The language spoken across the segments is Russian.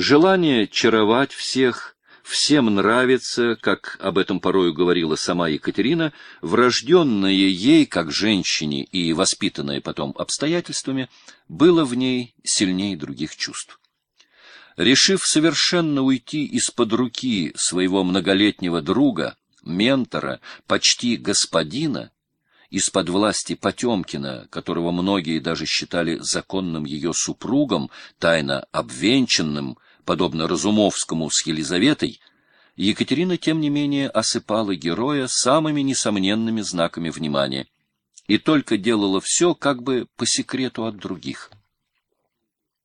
Желание чаровать всех, всем нравится, как об этом порою говорила сама Екатерина, врожденное ей, как женщине и воспитанное потом обстоятельствами, было в ней сильнее других чувств. Решив совершенно уйти из-под руки своего многолетнего друга, ментора, почти господина, из-под власти Потемкина, которого многие даже считали законным ее супругом, тайно обвенчанным, подобно Разумовскому с Елизаветой, Екатерина, тем не менее, осыпала героя самыми несомненными знаками внимания и только делала все как бы по секрету от других.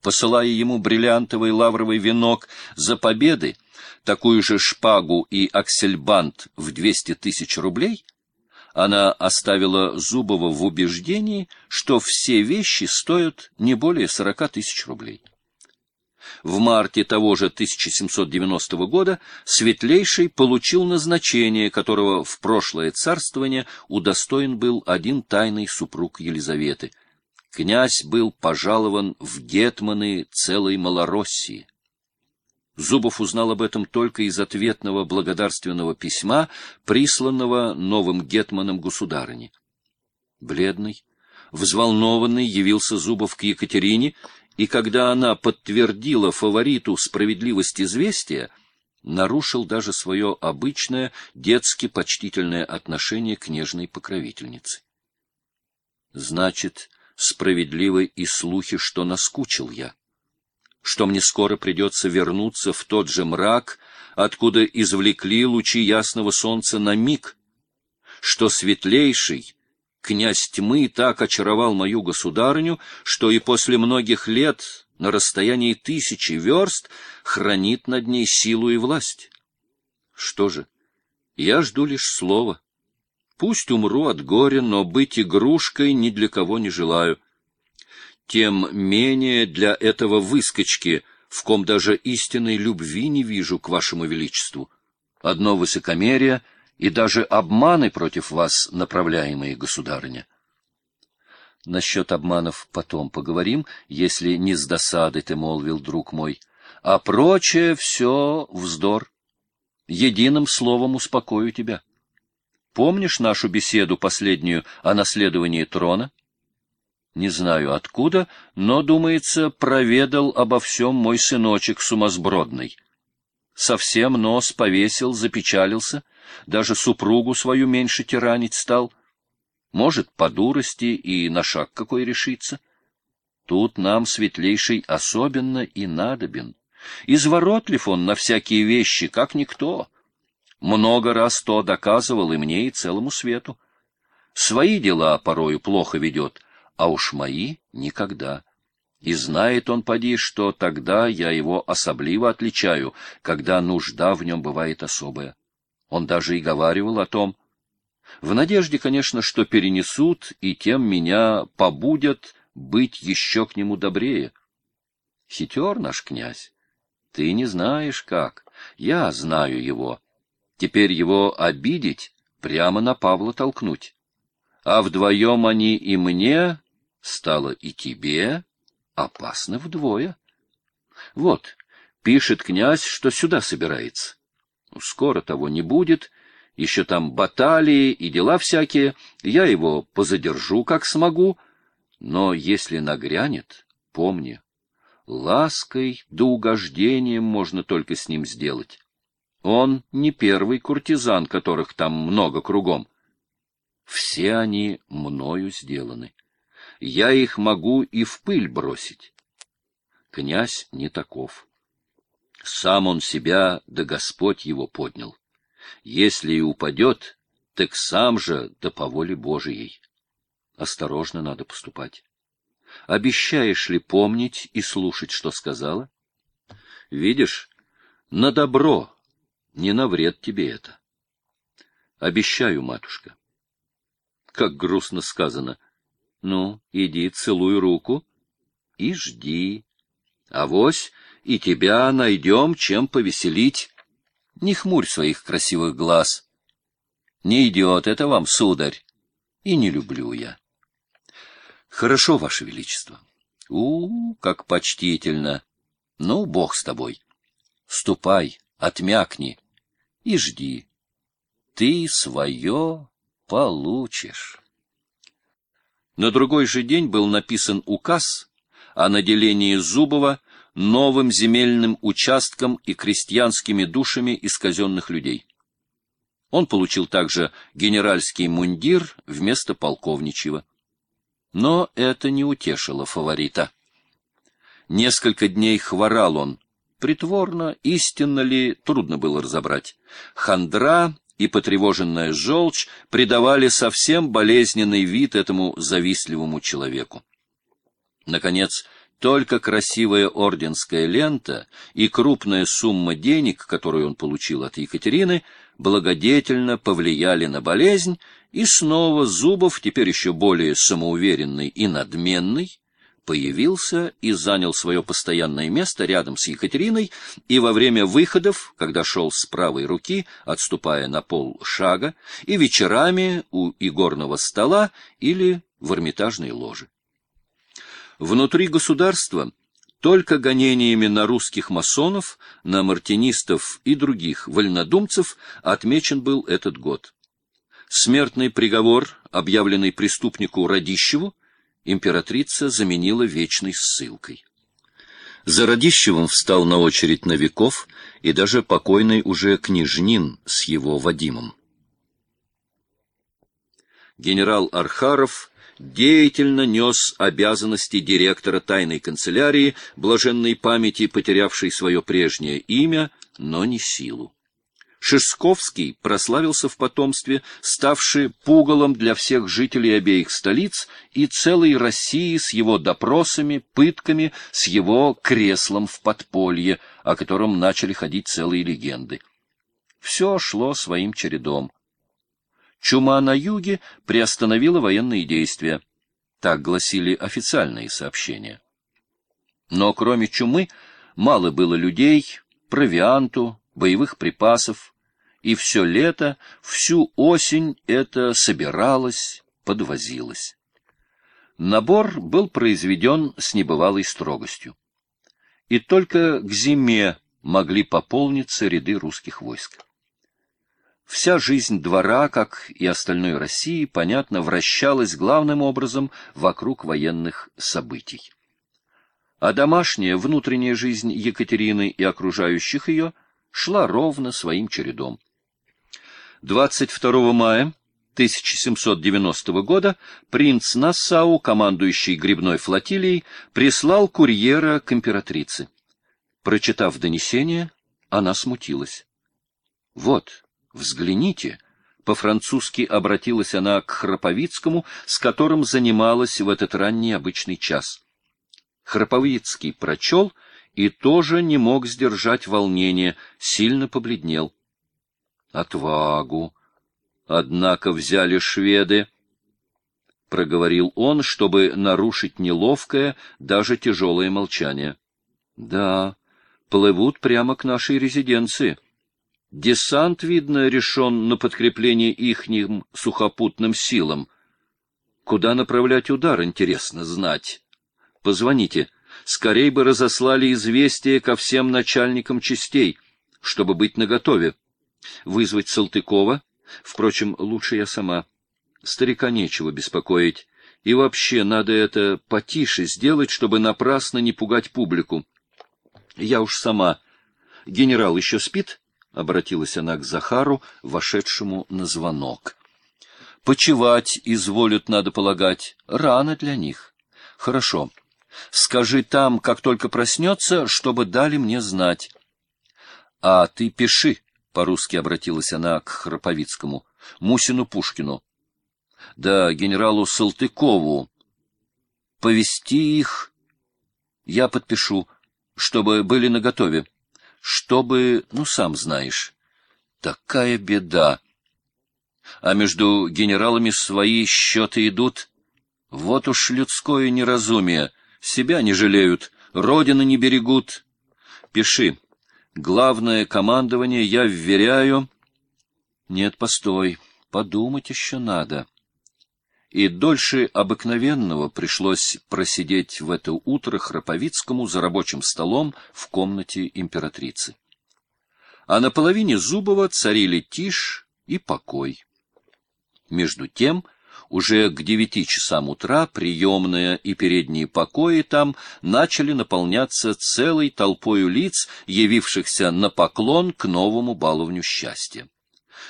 Посылая ему бриллиантовый лавровый венок за победы, такую же шпагу и аксельбант в 200 тысяч рублей, она оставила Зубова в убеждении, что все вещи стоят не более 40 тысяч рублей. В марте того же 1790 года Светлейший получил назначение, которого в прошлое царствование удостоен был один тайный супруг Елизаветы. Князь был пожалован в гетманы целой Малороссии. Зубов узнал об этом только из ответного благодарственного письма, присланного новым гетманом государыне. Бледный, взволнованный явился Зубов к Екатерине, и когда она подтвердила фавориту справедливость известия, нарушил даже свое обычное детски почтительное отношение к нежной покровительнице. Значит, справедливы и слухи, что наскучил я что мне скоро придется вернуться в тот же мрак, откуда извлекли лучи ясного солнца на миг, что светлейший, князь тьмы, так очаровал мою государыню, что и после многих лет, на расстоянии тысячи верст, хранит над ней силу и власть. Что же, я жду лишь слова. Пусть умру от горя, но быть игрушкой ни для кого не желаю тем менее для этого выскочки, в ком даже истинной любви не вижу к вашему величеству. Одно высокомерие и даже обманы против вас, направляемые государыня. Насчет обманов потом поговорим, если не с досады ты молвил, друг мой. А прочее все вздор. Единым словом успокою тебя. Помнишь нашу беседу последнюю о наследовании трона? — не знаю откуда, но, думается, проведал обо всем мой сыночек сумасбродный. Совсем нос повесил, запечалился, даже супругу свою меньше тиранить стал. Может, по дурости и на шаг какой решиться. Тут нам, светлейший, особенно и надобен. Изворотлив он на всякие вещи, как никто. Много раз то доказывал и мне, и целому свету. Свои дела порою плохо ведет — а уж мои — никогда. И знает он, поди, что тогда я его особливо отличаю, когда нужда в нем бывает особая. Он даже и говаривал о том. В надежде, конечно, что перенесут, и тем меня побудят быть еще к нему добрее. Хитер наш князь. Ты не знаешь как. Я знаю его. Теперь его обидеть, прямо на Павла толкнуть. А вдвоем они и мне стало и тебе опасно вдвое. Вот, пишет князь, что сюда собирается. Скоро того не будет, еще там баталии и дела всякие, я его позадержу, как смогу, но если нагрянет, помни, лаской да угождением можно только с ним сделать. Он не первый куртизан, которых там много кругом. Все они мною сделаны я их могу и в пыль бросить. Князь не таков. Сам он себя, да Господь его поднял. Если и упадет, так сам же, да по воле Божией. Осторожно надо поступать. Обещаешь ли помнить и слушать, что сказала? Видишь, на добро, не на вред тебе это. Обещаю, матушка. Как грустно сказано — ну, иди, целуй руку и жди. Авось и тебя найдем, чем повеселить. Не хмурь своих красивых глаз. Не идет это вам, сударь, и не люблю я. Хорошо, Ваше Величество. У, как почтительно. Ну, бог с тобой. Ступай, отмякни и жди. Ты свое получишь. На другой же день был написан указ о наделении Зубова новым земельным участком и крестьянскими душами из казенных людей. Он получил также генеральский мундир вместо полковничьего. Но это не утешило фаворита. Несколько дней хворал он. Притворно, истинно ли, трудно было разобрать. Хандра и потревоженная желчь придавали совсем болезненный вид этому завистливому человеку. Наконец, только красивая орденская лента и крупная сумма денег, которую он получил от Екатерины, благодетельно повлияли на болезнь, и снова Зубов, теперь еще более самоуверенный и надменный, появился и занял свое постоянное место рядом с Екатериной, и во время выходов, когда шел с правой руки, отступая на пол шага, и вечерами у игорного стола или в эрмитажной ложе. Внутри государства только гонениями на русских масонов, на мартинистов и других вольнодумцев отмечен был этот год. Смертный приговор, объявленный преступнику Радищеву, императрица заменила вечной ссылкой. За Радищевым встал на очередь Новиков и даже покойный уже княжнин с его Вадимом. Генерал Архаров деятельно нес обязанности директора тайной канцелярии, блаженной памяти потерявшей свое прежнее имя, но не силу. Шишковский прославился в потомстве, ставший пугалом для всех жителей обеих столиц и целой России с его допросами, пытками, с его креслом в подполье, о котором начали ходить целые легенды. Все шло своим чередом. Чума на юге приостановила военные действия. Так гласили официальные сообщения. Но кроме чумы мало было людей, провианту, боевых припасов, и все лето, всю осень это собиралось, подвозилось. Набор был произведен с небывалой строгостью. И только к зиме могли пополниться ряды русских войск. Вся жизнь двора, как и остальной России, понятно, вращалась главным образом вокруг военных событий. А домашняя, внутренняя жизнь Екатерины и окружающих ее шла ровно своим чередом. 22 мая 1790 года принц Нассау, командующий грибной флотилией, прислал курьера к императрице. Прочитав донесение, она смутилась. «Вот, взгляните», — по-французски обратилась она к Храповицкому, с которым занималась в этот ранний обычный час. Храповицкий прочел и тоже не мог сдержать волнение, сильно побледнел отвагу. Однако взяли шведы, — проговорил он, чтобы нарушить неловкое, даже тяжелое молчание. — Да, плывут прямо к нашей резиденции. Десант, видно, решен на подкрепление ихним сухопутным силам. Куда направлять удар, интересно знать. Позвоните. Скорей бы разослали известие ко всем начальникам частей, чтобы быть наготове. Вызвать Салтыкова? Впрочем, лучше я сама. Старика нечего беспокоить. И вообще, надо это потише сделать, чтобы напрасно не пугать публику. Я уж сама. Генерал еще спит? — обратилась она к Захару, вошедшему на звонок. — Почевать изволят, надо полагать. Рано для них. — Хорошо. Скажи там, как только проснется, чтобы дали мне знать. — А ты пиши, — по-русски обратилась она к Храповицкому, — Мусину Пушкину. — Да генералу Салтыкову. Повести их я подпишу, чтобы были наготове. Чтобы, ну, сам знаешь, такая беда. А между генералами свои счеты идут. Вот уж людское неразумие. Себя не жалеют, родины не берегут. Пиши. Главное командование я вверяю... Нет, постой, подумать еще надо. и дольше обыкновенного пришлось просидеть в это утро Храповицкому за рабочим столом в комнате императрицы. А на половине Зубова царили тишь и покой. Между тем, уже к девяти часам утра приемная и передние покои там начали наполняться целой толпою лиц, явившихся на поклон к новому баловню счастья.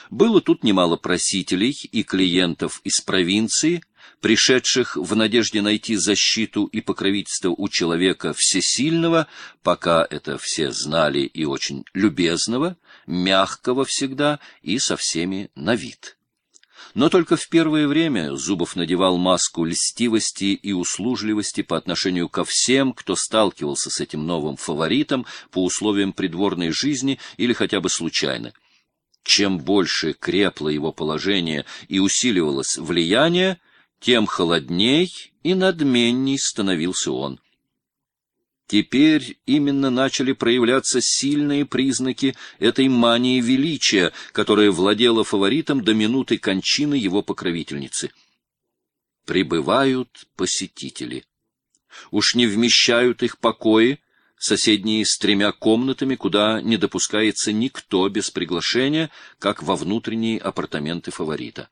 Было тут немало просителей и клиентов из провинции, пришедших в надежде найти защиту и покровительство у человека всесильного, пока это все знали и очень любезного, мягкого всегда и со всеми на вид. Но только в первое время Зубов надевал маску льстивости и услужливости по отношению ко всем, кто сталкивался с этим новым фаворитом по условиям придворной жизни или хотя бы случайно. Чем больше крепло его положение и усиливалось влияние, тем холодней и надменней становился он. Теперь именно начали проявляться сильные признаки этой мании величия, которая владела фаворитом до минуты кончины его покровительницы. Прибывают посетители. Уж не вмещают их покои, соседние с тремя комнатами, куда не допускается никто без приглашения, как во внутренние апартаменты фаворита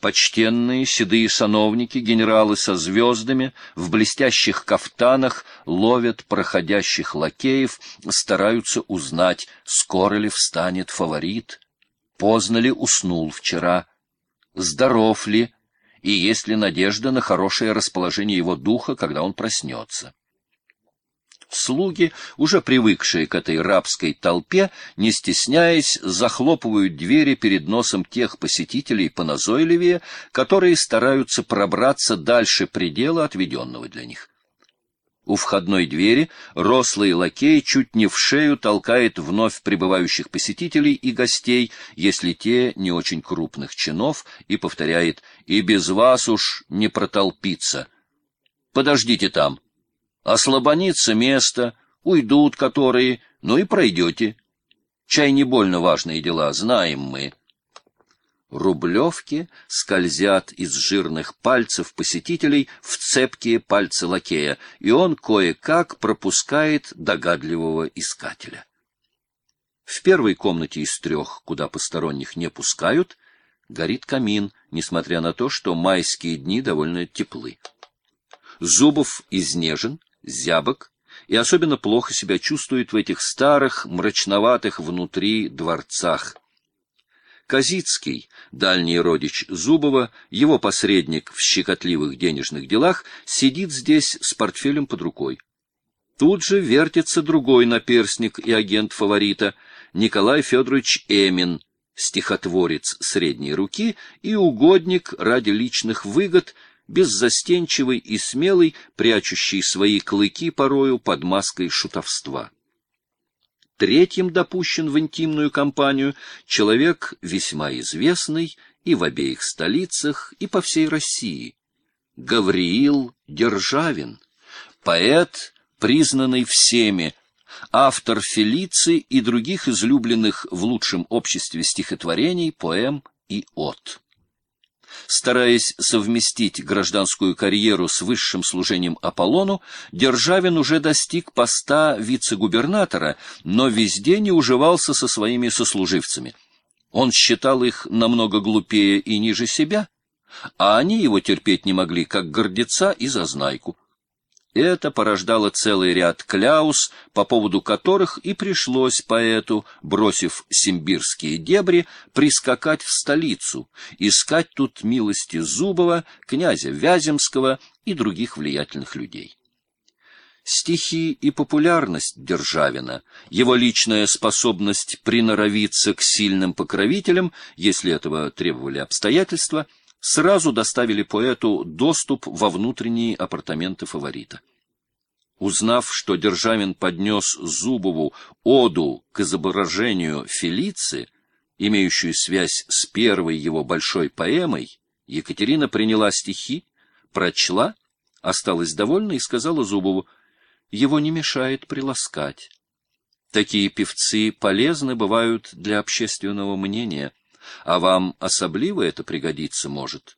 почтенные седые сановники, генералы со звездами, в блестящих кафтанах ловят проходящих лакеев, стараются узнать, скоро ли встанет фаворит, поздно ли уснул вчера, здоров ли, и есть ли надежда на хорошее расположение его духа, когда он проснется. Слуги, уже привыкшие к этой рабской толпе, не стесняясь, захлопывают двери перед носом тех посетителей поназойливее, которые стараются пробраться дальше предела, отведенного для них. У входной двери рослый лакей чуть не в шею толкает вновь прибывающих посетителей и гостей, если те не очень крупных чинов, и повторяет «И без вас уж не протолпиться». «Подождите там», Ослабонится место, уйдут которые, ну и пройдете. Чай не больно важные дела, знаем мы. Рублевки скользят из жирных пальцев посетителей в цепкие пальцы лакея, и он кое-как пропускает догадливого искателя. В первой комнате из трех, куда посторонних не пускают, горит камин, несмотря на то, что майские дни довольно теплы. Зубов изнежен, зябок и особенно плохо себя чувствует в этих старых, мрачноватых внутри дворцах. Казицкий, дальний родич Зубова, его посредник в щекотливых денежных делах, сидит здесь с портфелем под рукой. Тут же вертится другой наперсник и агент фаворита, Николай Федорович Эмин, стихотворец средней руки и угодник ради личных выгод – беззастенчивый и смелый, прячущий свои клыки порою под маской шутовства. Третьим допущен в интимную компанию человек весьма известный и в обеих столицах, и по всей России. Гавриил Державин, поэт, признанный всеми, автор Фелиции и других излюбленных в лучшем обществе стихотворений, поэм и от стараясь совместить гражданскую карьеру с высшим служением Аполлону, Державин уже достиг поста вице-губернатора, но везде не уживался со своими сослуживцами. Он считал их намного глупее и ниже себя, а они его терпеть не могли, как гордеца и зазнайку. Это порождало целый ряд кляус, по поводу которых и пришлось поэту, бросив симбирские дебри, прискакать в столицу, искать тут милости Зубова, князя Вяземского и других влиятельных людей. Стихи и популярность Державина, его личная способность приноровиться к сильным покровителям, если этого требовали обстоятельства — сразу доставили поэту доступ во внутренние апартаменты фаворита. Узнав, что Державин поднес Зубову оду к изображению Фелиции, имеющую связь с первой его большой поэмой, Екатерина приняла стихи, прочла, осталась довольна и сказала Зубову, его не мешает приласкать. Такие певцы полезны бывают для общественного мнения — а вам особливо это пригодиться может.